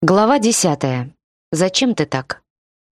Глава десятая. «Зачем ты так?»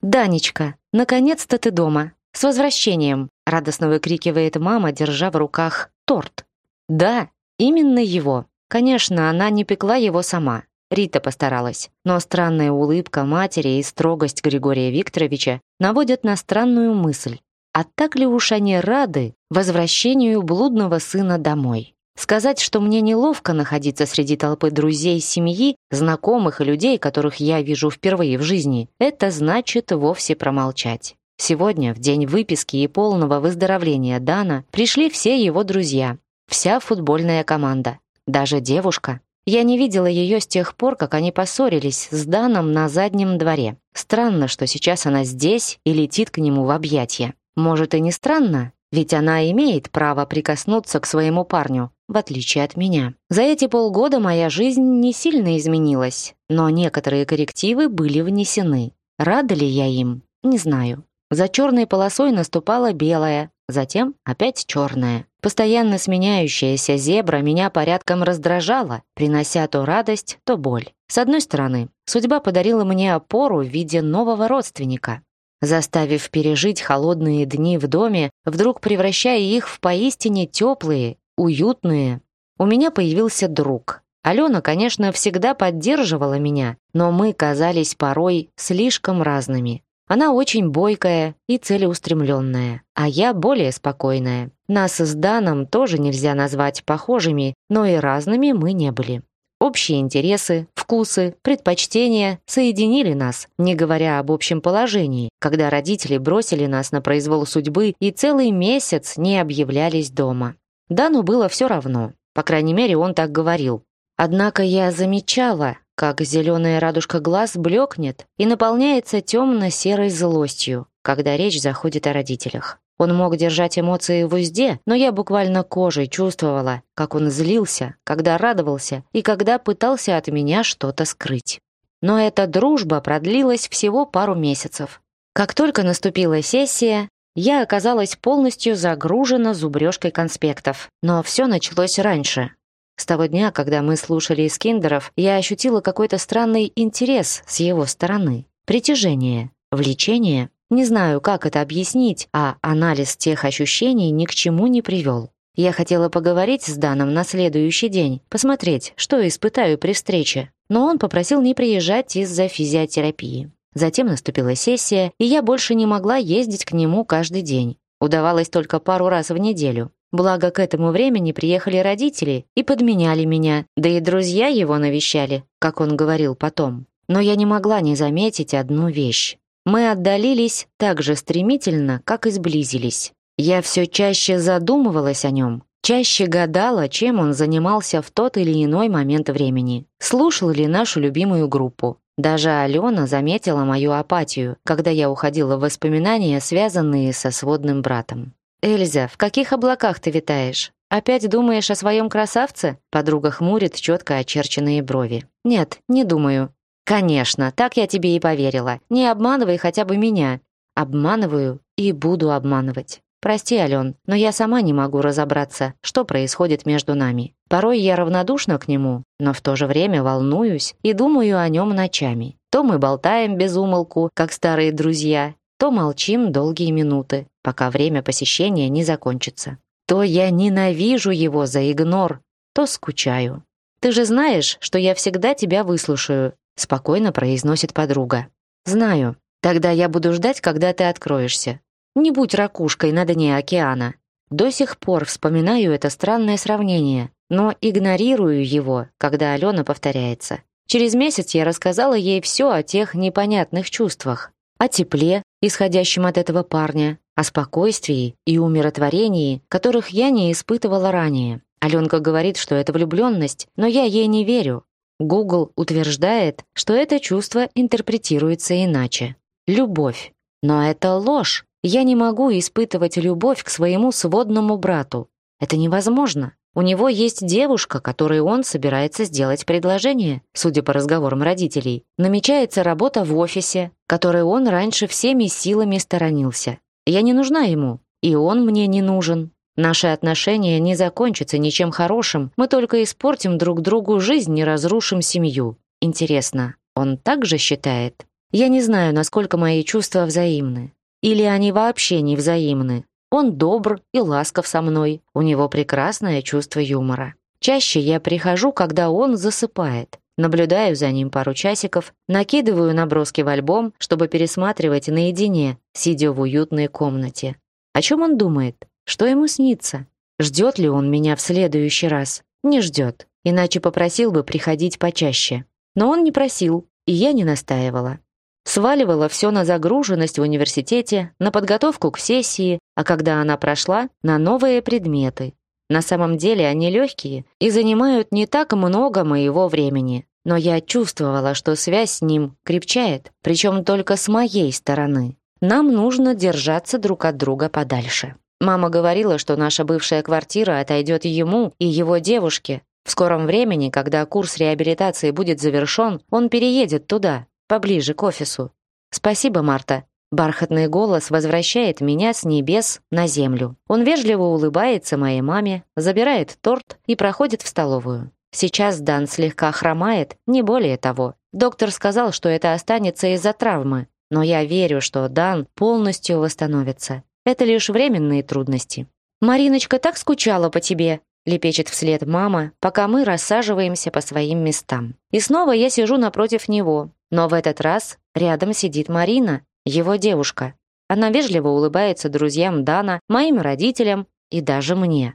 «Данечка, наконец-то ты дома! С возвращением!» радостно выкрикивает мама, держа в руках торт. «Да, именно его. Конечно, она не пекла его сама. Рита постаралась. Но странная улыбка матери и строгость Григория Викторовича наводят на странную мысль. А так ли уж они рады возвращению блудного сына домой? Сказать, что мне неловко находиться среди толпы друзей, семьи, знакомых и людей, которых я вижу впервые в жизни, это значит вовсе промолчать. Сегодня, в день выписки и полного выздоровления Дана, пришли все его друзья, вся футбольная команда, даже девушка. Я не видела ее с тех пор, как они поссорились с Даном на заднем дворе. Странно, что сейчас она здесь и летит к нему в объятья. Может и не странно, ведь она имеет право прикоснуться к своему парню, в отличие от меня. За эти полгода моя жизнь не сильно изменилась, но некоторые коррективы были внесены. Рада ли я им? Не знаю. За черной полосой наступала белая, затем опять черная. Постоянно сменяющаяся зебра меня порядком раздражала, принося то радость, то боль. С одной стороны, судьба подарила мне опору в виде нового родственника, заставив пережить холодные дни в доме, вдруг превращая их в поистине теплые уютные. У меня появился друг. Алена, конечно, всегда поддерживала меня, но мы казались порой слишком разными. Она очень бойкая и целеустремленная, а я более спокойная. Нас с Даном тоже нельзя назвать похожими, но и разными мы не были. Общие интересы, вкусы, предпочтения соединили нас, не говоря об общем положении, когда родители бросили нас на произвол судьбы и целый месяц не объявлялись дома. Дану было все равно. По крайней мере, он так говорил. Однако я замечала, как зеленая радужка глаз блекнет и наполняется темно-серой злостью, когда речь заходит о родителях. Он мог держать эмоции в узде, но я буквально кожей чувствовала, как он злился, когда радовался и когда пытался от меня что-то скрыть. Но эта дружба продлилась всего пару месяцев. Как только наступила сессия, я оказалась полностью загружена зубрежкой конспектов. Но все началось раньше. С того дня, когда мы слушали Искиндеров, я ощутила какой-то странный интерес с его стороны. Притяжение, влечение. Не знаю, как это объяснить, а анализ тех ощущений ни к чему не привел. Я хотела поговорить с Даном на следующий день, посмотреть, что испытаю при встрече, но он попросил не приезжать из-за физиотерапии. Затем наступила сессия, и я больше не могла ездить к нему каждый день. Удавалось только пару раз в неделю. Благо, к этому времени приехали родители и подменяли меня, да и друзья его навещали, как он говорил потом. Но я не могла не заметить одну вещь. Мы отдалились так же стремительно, как и сблизились. Я все чаще задумывалась о нем, чаще гадала, чем он занимался в тот или иной момент времени, слушал ли нашу любимую группу, даже Алена заметила мою апатию, когда я уходила в воспоминания, связанные со сводным братом. «Эльза, в каких облаках ты витаешь? Опять думаешь о своем красавце?» Подруга хмурит четко очерченные брови. «Нет, не думаю». «Конечно, так я тебе и поверила. Не обманывай хотя бы меня». «Обманываю и буду обманывать». «Прости, Ален, но я сама не могу разобраться, что происходит между нами. Порой я равнодушна к нему, но в то же время волнуюсь и думаю о нем ночами. То мы болтаем без умолку, как старые друзья, то молчим долгие минуты, пока время посещения не закончится. То я ненавижу его за игнор, то скучаю. «Ты же знаешь, что я всегда тебя выслушаю», — спокойно произносит подруга. «Знаю. Тогда я буду ждать, когда ты откроешься. Не будь ракушкой на дне океана». До сих пор вспоминаю это странное сравнение, но игнорирую его, когда Алена повторяется. Через месяц я рассказала ей все о тех непонятных чувствах, о тепле, исходящем от этого парня, о спокойствии и умиротворении, которых я не испытывала ранее. Аленка говорит, что это влюбленность, но я ей не верю. Гугл утверждает, что это чувство интерпретируется иначе. Любовь. Но это ложь. Я не могу испытывать любовь к своему сводному брату. Это невозможно. У него есть девушка, которой он собирается сделать предложение, судя по разговорам родителей. Намечается работа в офисе, которой он раньше всеми силами сторонился. Я не нужна ему, и он мне не нужен. Наши отношения не закончатся ничем хорошим, мы только испортим друг другу жизнь, и разрушим семью. Интересно, он так же считает? Я не знаю, насколько мои чувства взаимны. Или они вообще не взаимны. Он добр и ласков со мной, у него прекрасное чувство юмора. Чаще я прихожу, когда он засыпает. Наблюдаю за ним пару часиков, накидываю наброски в альбом, чтобы пересматривать наедине, сидя в уютной комнате. О чем он думает? Что ему снится? Ждет ли он меня в следующий раз? Не ждет, иначе попросил бы приходить почаще. Но он не просил, и я не настаивала сваливала все на загруженность в университете, на подготовку к сессии, а когда она прошла, на новые предметы. На самом деле они легкие и занимают не так много моего времени, но я чувствовала, что связь с ним крепчает, причем только с моей стороны. Нам нужно держаться друг от друга подальше. Мама говорила, что наша бывшая квартира отойдет ему и его девушке. В скором времени, когда курс реабилитации будет завершен, он переедет туда, поближе к офису. Спасибо, Марта. Бархатный голос возвращает меня с небес на землю. Он вежливо улыбается моей маме, забирает торт и проходит в столовую. Сейчас Дан слегка хромает, не более того. Доктор сказал, что это останется из-за травмы, но я верю, что Дан полностью восстановится. Это лишь временные трудности. «Мариночка так скучала по тебе», — лепечет вслед мама, пока мы рассаживаемся по своим местам. И снова я сижу напротив него, но в этот раз рядом сидит Марина, его девушка. Она вежливо улыбается друзьям Дана, моим родителям и даже мне.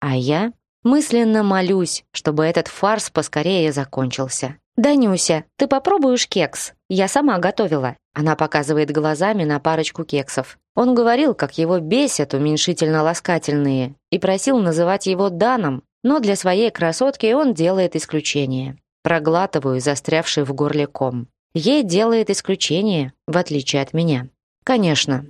А я мысленно молюсь, чтобы этот фарс поскорее закончился. «Данюся, ты попробуешь кекс? Я сама готовила». Она показывает глазами на парочку кексов. Он говорил, как его бесят уменьшительно-ласкательные, и просил называть его Даном, но для своей красотки он делает исключение. Проглатываю застрявший в горле ком ей делает исключение, в отличие от меня. Конечно,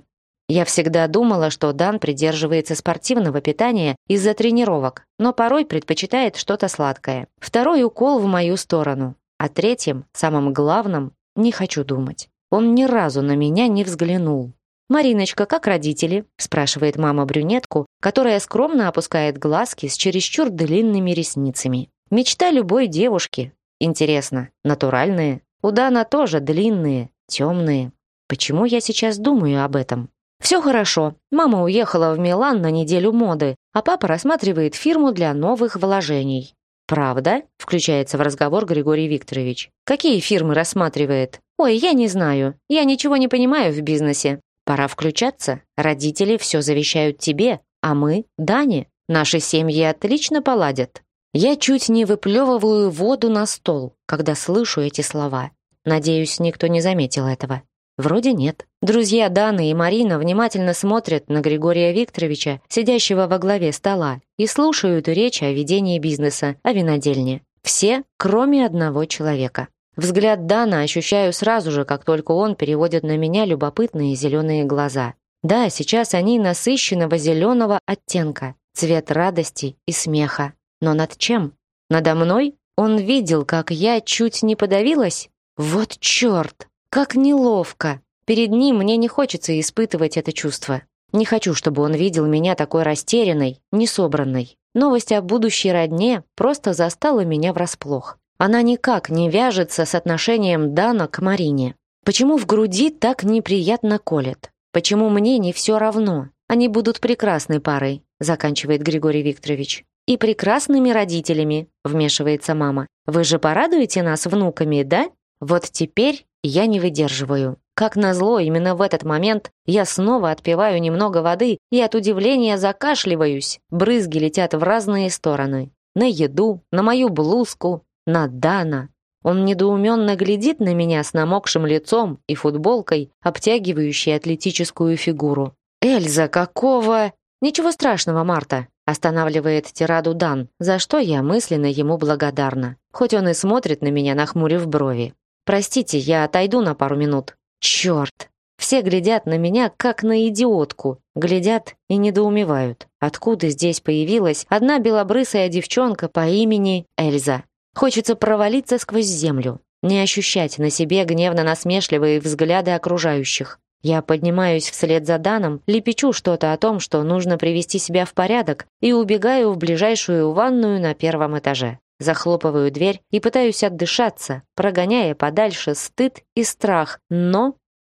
я всегда думала, что Дан придерживается спортивного питания из-за тренировок, но порой предпочитает что-то сладкое. Второй укол в мою сторону. О третьем, самом главном, не хочу думать. Он ни разу на меня не взглянул. «Мариночка, как родители?» – спрашивает мама брюнетку, которая скромно опускает глазки с чересчур длинными ресницами. «Мечта любой девушки. Интересно, натуральные?» У Дана тоже длинные, темные. Почему я сейчас думаю об этом? Все хорошо. Мама уехала в Милан на неделю моды, а папа рассматривает фирму для новых вложений. «Правда?» – включается в разговор Григорий Викторович. «Какие фирмы рассматривает?» «Ой, я не знаю. Я ничего не понимаю в бизнесе». «Пора включаться. Родители все завещают тебе, а мы – Дане. Наши семьи отлично поладят». Я чуть не выплевываю воду на стол, когда слышу эти слова. Надеюсь, никто не заметил этого. Вроде нет. Друзья Дана и Марина внимательно смотрят на Григория Викторовича, сидящего во главе стола, и слушают речь о ведении бизнеса, о винодельне. Все, кроме одного человека. Взгляд Дана ощущаю сразу же, как только он переводит на меня любопытные зеленые глаза. Да, сейчас они насыщенного зеленого оттенка, цвет радости и смеха. Но над чем? Надо мной? Он видел, как я чуть не подавилась? Вот черт! Как неловко! Перед ним мне не хочется испытывать это чувство. Не хочу, чтобы он видел меня такой растерянной, несобранной. Новость о будущей родне просто застала меня врасплох. Она никак не вяжется с отношением Дана к Марине. Почему в груди так неприятно колет? Почему мне не все равно? Они будут прекрасной парой, заканчивает Григорий Викторович и прекрасными родителями», — вмешивается мама. «Вы же порадуете нас внуками, да? Вот теперь я не выдерживаю». Как назло, именно в этот момент я снова отпиваю немного воды и от удивления закашливаюсь. Брызги летят в разные стороны. На еду, на мою блузку, на Дана. Он недоуменно глядит на меня с намокшим лицом и футболкой, обтягивающей атлетическую фигуру. «Эльза, какого...» «Ничего страшного, Марта. Останавливает тираду Дан, за что я мысленно ему благодарна. Хоть он и смотрит на меня, нахмурив брови. «Простите, я отойду на пару минут». «Черт!» Все глядят на меня, как на идиотку. Глядят и недоумевают. Откуда здесь появилась одна белобрысая девчонка по имени Эльза? Хочется провалиться сквозь землю. Не ощущать на себе гневно-насмешливые взгляды окружающих. Я поднимаюсь вслед за Даном, лепечу что-то о том, что нужно привести себя в порядок, и убегаю в ближайшую ванную на первом этаже. Захлопываю дверь и пытаюсь отдышаться, прогоняя подальше стыд и страх, но...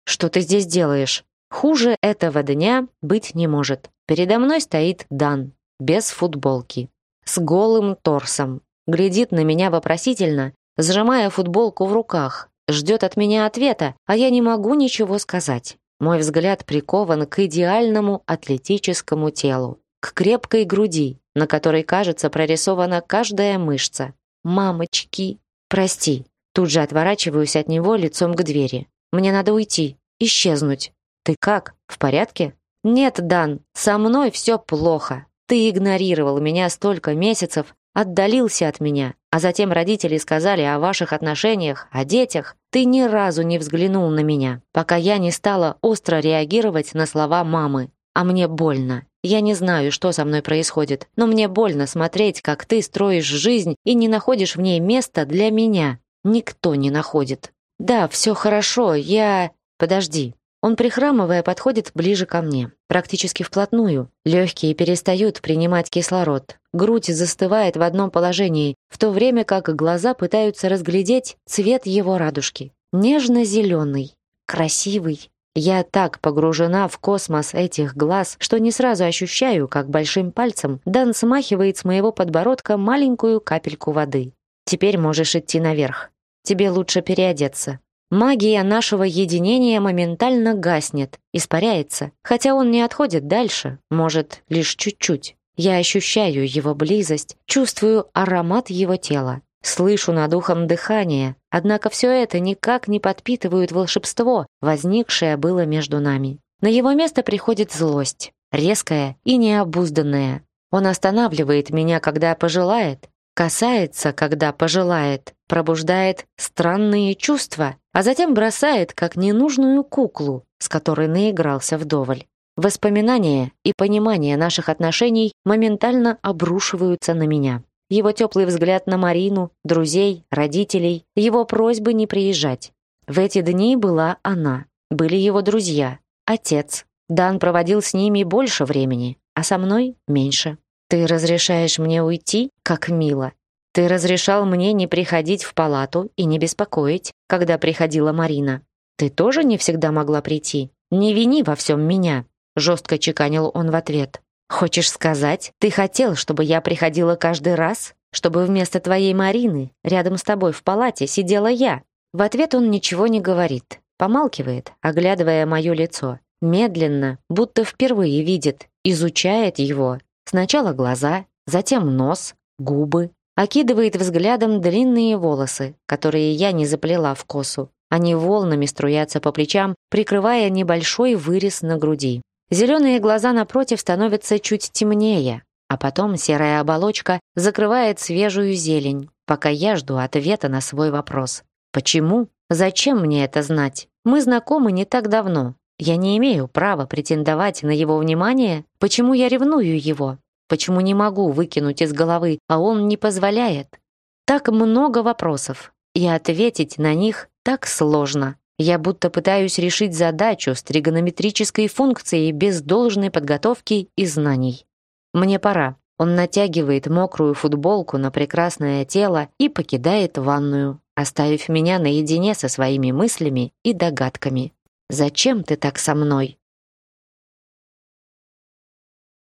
Что ты здесь делаешь? Хуже этого дня быть не может. Передо мной стоит Дан, без футболки, с голым торсом. Глядит на меня вопросительно, сжимая футболку в руках, ждет от меня ответа, а я не могу ничего сказать. Мой взгляд прикован к идеальному атлетическому телу, к крепкой груди, на которой, кажется, прорисована каждая мышца. «Мамочки, прости». Тут же отворачиваюсь от него лицом к двери. «Мне надо уйти, исчезнуть». «Ты как? В порядке?» «Нет, Дан, со мной все плохо. Ты игнорировал меня столько месяцев, отдалился от меня, а затем родители сказали о ваших отношениях, о детях. Ты ни разу не взглянул на меня, пока я не стала остро реагировать на слова мамы. А мне больно. Я не знаю, что со мной происходит, но мне больно смотреть, как ты строишь жизнь и не находишь в ней места для меня. Никто не находит. Да, все хорошо, я... Подожди. Он, прихрамывая, подходит ближе ко мне, практически вплотную. Легкие перестают принимать кислород грудь застывает в одном положении, в то время как глаза пытаются разглядеть цвет его радужки. Нежно-зеленый, красивый. Я так погружена в космос этих глаз, что не сразу ощущаю, как большим пальцем Дан смахивает с моего подбородка маленькую капельку воды. Теперь можешь идти наверх. Тебе лучше переодеться. Магия нашего единения моментально гаснет, испаряется, хотя он не отходит дальше, может, лишь чуть-чуть. Я ощущаю его близость, чувствую аромат его тела, слышу над ухом дыхание, однако все это никак не подпитывает волшебство, возникшее было между нами. На его место приходит злость, резкая и необузданная. Он останавливает меня, когда пожелает, касается, когда пожелает, пробуждает странные чувства, а затем бросает, как ненужную куклу, с которой наигрался вдоволь. Воспоминания и понимание наших отношений моментально обрушиваются на меня. Его теплый взгляд на Марину, друзей, родителей, его просьбы не приезжать. В эти дни была она, были его друзья, отец. Дан проводил с ними больше времени, а со мной меньше. «Ты разрешаешь мне уйти? Как мило!» «Ты разрешал мне не приходить в палату и не беспокоить, когда приходила Марина. Ты тоже не всегда могла прийти. Не вини во всем меня!» Жестко чеканил он в ответ. «Хочешь сказать, ты хотел, чтобы я приходила каждый раз? Чтобы вместо твоей Марины рядом с тобой в палате сидела я?» В ответ он ничего не говорит. Помалкивает, оглядывая мое лицо. Медленно, будто впервые видит, изучает его. Сначала глаза, затем нос, губы. Окидывает взглядом длинные волосы, которые я не заплела в косу. Они волнами струятся по плечам, прикрывая небольшой вырез на груди. Зеленые глаза напротив становятся чуть темнее, а потом серая оболочка закрывает свежую зелень, пока я жду ответа на свой вопрос. Почему? Зачем мне это знать? Мы знакомы не так давно. Я не имею права претендовать на его внимание. Почему я ревную его? Почему не могу выкинуть из головы, а он не позволяет? Так много вопросов, и ответить на них так сложно. Я будто пытаюсь решить задачу с тригонометрической функцией без должной подготовки и знаний. Мне пора. Он натягивает мокрую футболку на прекрасное тело и покидает ванную, оставив меня наедине со своими мыслями и догадками. «Зачем ты так со мной?»